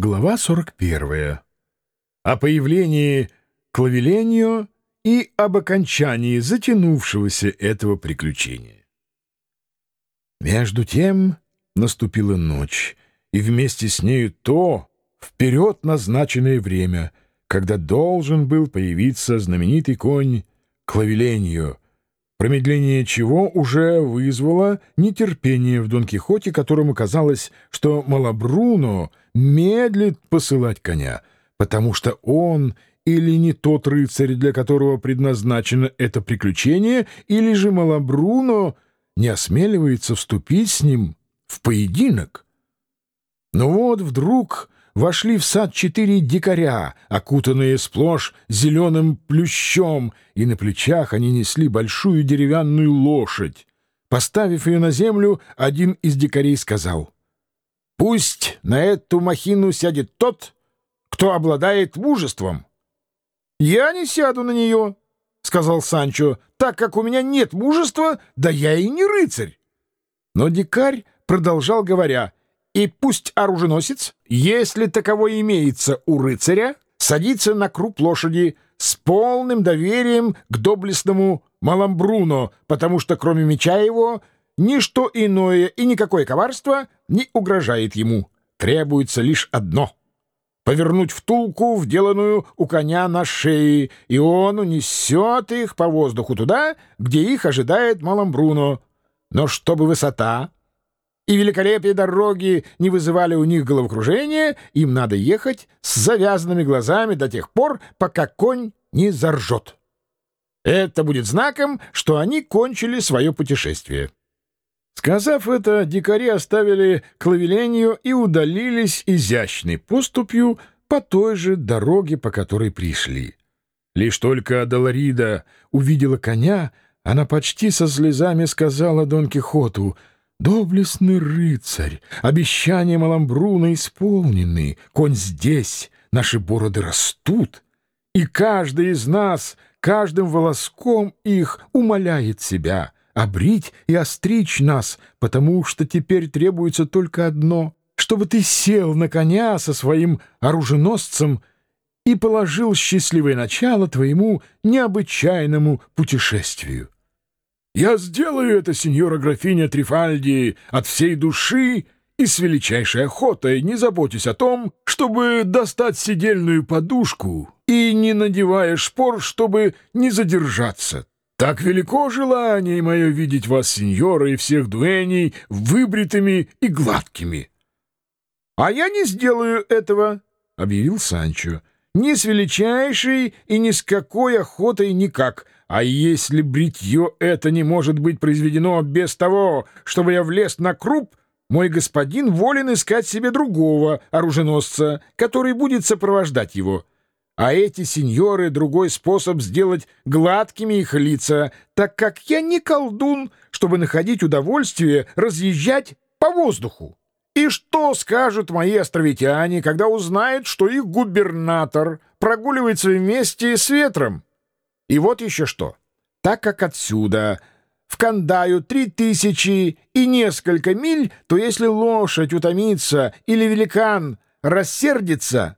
Глава 41. О появлении Клавеленио и об окончании затянувшегося этого приключения. Между тем наступила ночь, и вместе с нею то вперед назначенное время, когда должен был появиться знаменитый конь Клавеленио, промедление чего уже вызвало нетерпение в Дон Кихоте, которому казалось, что Малабруно медлит посылать коня, потому что он или не тот рыцарь, для которого предназначено это приключение, или же Малабруно не осмеливается вступить с ним в поединок. Но вот вдруг вошли в сад четыре дикаря, окутанные сплошь зеленым плющом, и на плечах они несли большую деревянную лошадь. Поставив ее на землю, один из дикарей сказал, «Пусть на эту махину сядет тот, кто обладает мужеством». «Я не сяду на нее», — сказал Санчо, «так как у меня нет мужества, да я и не рыцарь». Но дикарь продолжал говоря, и пусть оруженосец, если таково имеется у рыцаря, садится на круп лошади с полным доверием к доблестному Маламбруно, потому что кроме меча его ничто иное и никакое коварство не угрожает ему. Требуется лишь одно — повернуть втулку, вделанную у коня на шее, и он унесет их по воздуху туда, где их ожидает Маламбруно. Но чтобы высота и великолепие дороги не вызывали у них головокружения, им надо ехать с завязанными глазами до тех пор, пока конь не заржет. Это будет знаком, что они кончили свое путешествие. Сказав это, дикари оставили клавелению и удалились изящной поступью по той же дороге, по которой пришли. Лишь только Адаларида увидела коня, она почти со слезами сказала Дон Кихоту — Доблестный рыцарь, обещания Маламбруна исполнены, конь здесь, наши бороды растут, и каждый из нас каждым волоском их умоляет себя обрить и остричь нас, потому что теперь требуется только одно — чтобы ты сел на коня со своим оруженосцем и положил счастливое начало твоему необычайному путешествию. Я сделаю это, сеньора графиня Трифальди, от всей души и с величайшей охотой, не заботясь о том, чтобы достать сидельную подушку и не надевая шпор, чтобы не задержаться. Так велико желание мое видеть вас, сеньора, и всех дуэней выбритыми и гладкими. — А я не сделаю этого, — объявил Санчо, — ни с величайшей и ни с какой охотой никак — а если бритье это не может быть произведено без того, чтобы я влез на круп, мой господин волен искать себе другого оруженосца, который будет сопровождать его. А эти сеньоры — другой способ сделать гладкими их лица, так как я не колдун, чтобы находить удовольствие разъезжать по воздуху. И что скажут мои островитяне, когда узнают, что их губернатор прогуливается вместе с ветром? И вот еще что. Так как отсюда в Кандаю три тысячи и несколько миль, то если лошадь утомится или великан рассердится,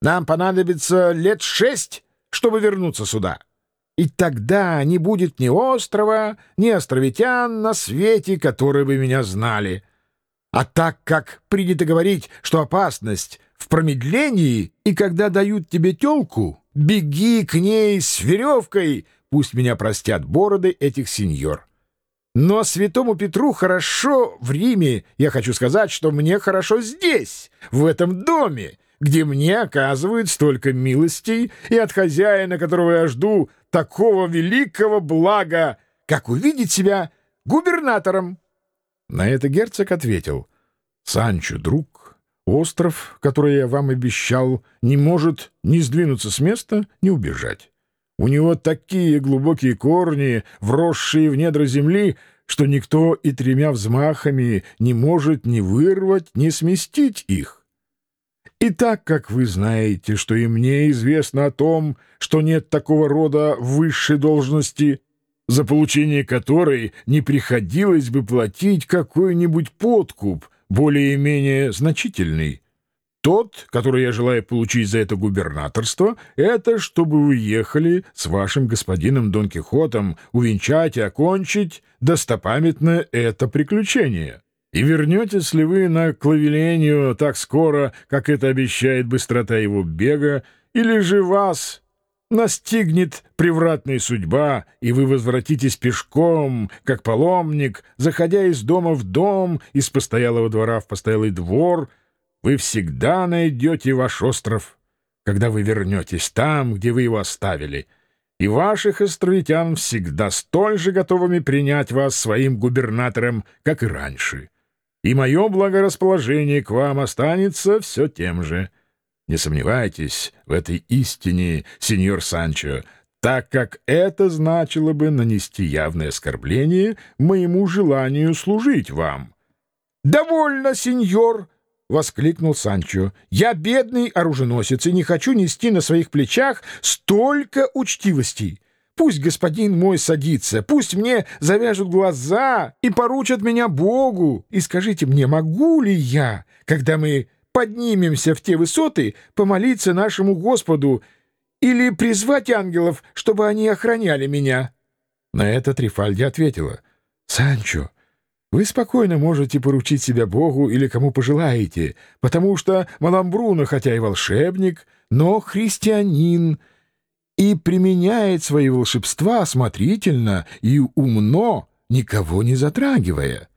нам понадобится лет шесть, чтобы вернуться сюда. И тогда не будет ни острова, ни островитян на свете, которые бы меня знали. А так как принято говорить, что опасность в промедлении, и когда дают тебе телку, беги к ней с веревкой, пусть меня простят бороды этих сеньор. Но святому Петру хорошо в Риме, я хочу сказать, что мне хорошо здесь, в этом доме, где мне оказывают столько милостей, и от хозяина, которого я жду, такого великого блага, как увидеть себя губернатором. На это герцог ответил, «Санчо, друг, Остров, который я вам обещал, не может ни сдвинуться с места, ни убежать. У него такие глубокие корни, вросшие в недра земли, что никто и тремя взмахами не может ни вырвать, ни сместить их. И так как вы знаете, что и мне известно о том, что нет такого рода высшей должности, за получение которой не приходилось бы платить какой-нибудь подкуп — более-менее значительный, Тот, который я желаю получить за это губернаторство, это чтобы вы ехали с вашим господином Дон Кихотом увенчать и окончить достопамятное это приключение. И вернетесь ли вы на Клавелению так скоро, как это обещает быстрота его бега, или же вас настигнет превратная судьба, и вы возвратитесь пешком, как паломник, заходя из дома в дом, из постоялого двора в постоялый двор, вы всегда найдете ваш остров, когда вы вернетесь там, где вы его оставили, и ваших островитян всегда столь же готовыми принять вас своим губернатором, как и раньше. И мое благорасположение к вам останется все тем же». Не сомневайтесь в этой истине, сеньор Санчо, так как это значило бы нанести явное оскорбление моему желанию служить вам. — Довольно, сеньор! — воскликнул Санчо. — Я бедный оруженосец и не хочу нести на своих плечах столько учтивостей. Пусть господин мой садится, пусть мне завяжут глаза и поручат меня Богу. И скажите мне, могу ли я, когда мы поднимемся в те высоты, помолиться нашему Господу или призвать ангелов, чтобы они охраняли меня?» На это Трифальди ответила. «Санчо, вы спокойно можете поручить себя Богу или кому пожелаете, потому что Маламбруно, хотя и волшебник, но христианин, и применяет свои волшебства осмотрительно и умно, никого не затрагивая.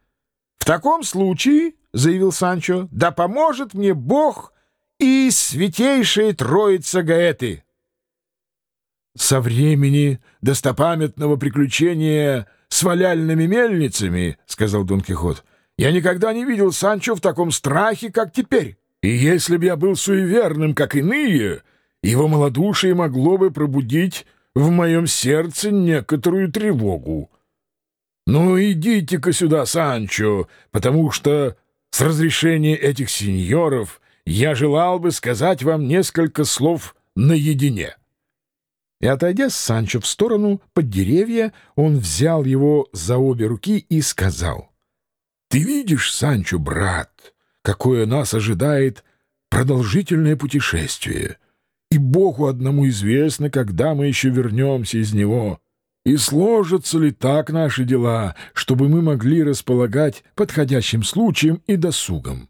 В таком случае — заявил Санчо, — «да поможет мне Бог и святейшая троица Гаэты». «Со времени достопамятного приключения с валяльными мельницами, — сказал Дон Кихот, — я никогда не видел Санчо в таком страхе, как теперь. И если б я был суеверным, как иные, его малодушие могло бы пробудить в моем сердце некоторую тревогу. Ну, идите-ка сюда, Санчо, потому что с разрешения этих сеньоров я желал бы сказать вам несколько слов наедине». И, отойдя с Санчо в сторону, под деревья, он взял его за обе руки и сказал, «Ты видишь, Санчо, брат, какое нас ожидает продолжительное путешествие, и Богу одному известно, когда мы еще вернемся из него». И сложатся ли так наши дела, чтобы мы могли располагать подходящим случаем и досугом?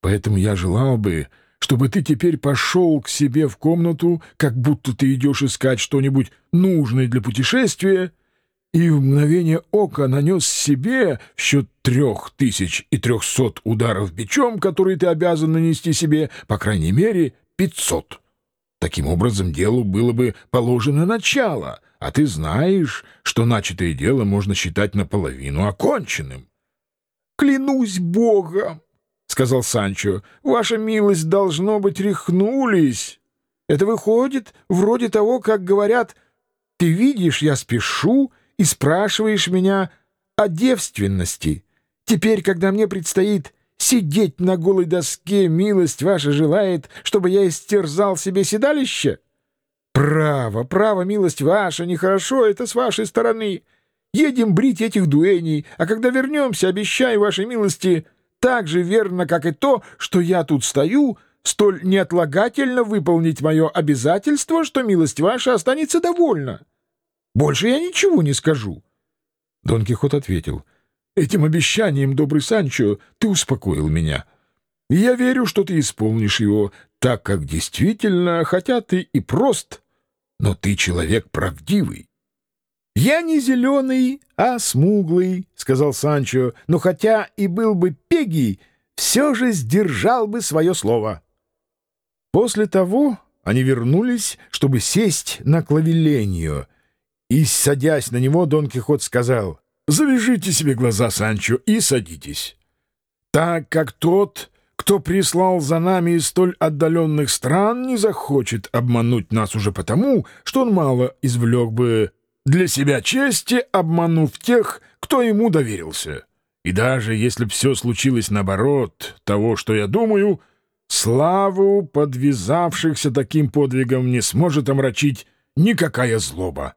Поэтому я желал бы, чтобы ты теперь пошел к себе в комнату, как будто ты идешь искать что-нибудь нужное для путешествия, и в мгновение ока нанес себе в счет трех тысяч и трехсот ударов бичом, которые ты обязан нанести себе, по крайней мере, пятьсот. Таким образом, делу было бы положено начало — а ты знаешь, что начатое дело можно считать наполовину оконченным. — Клянусь богом, — сказал Санчо, — ваша милость, должно быть, рехнулись. Это выходит вроде того, как говорят, ты видишь, я спешу и спрашиваешь меня о девственности. Теперь, когда мне предстоит сидеть на голой доске, милость ваша желает, чтобы я истерзал себе седалище? — «Право, право, милость ваша, нехорошо это с вашей стороны. Едем брить этих дуэней, а когда вернемся, обещаю вашей милости, так же верно, как и то, что я тут стою, столь неотлагательно выполнить мое обязательство, что милость ваша останется довольна. Больше я ничего не скажу». Дон Кихот ответил, «Этим обещанием, добрый Санчо, ты успокоил меня». И я верю, что ты исполнишь его, так как действительно, хотя ты и прост, но ты человек правдивый. — Я не зеленый, а смуглый, — сказал Санчо, — но хотя и был бы пегий, все же сдержал бы свое слово. После того они вернулись, чтобы сесть на клавеленью, и, садясь на него, Дон Кихот сказал, «Завяжите себе глаза, Санчо, и садитесь. Так как тот кто прислал за нами из столь отдаленных стран, не захочет обмануть нас уже потому, что он мало извлек бы для себя чести, обманув тех, кто ему доверился. И даже если все случилось наоборот того, что я думаю, славу подвязавшихся таким подвигом не сможет омрачить никакая злоба.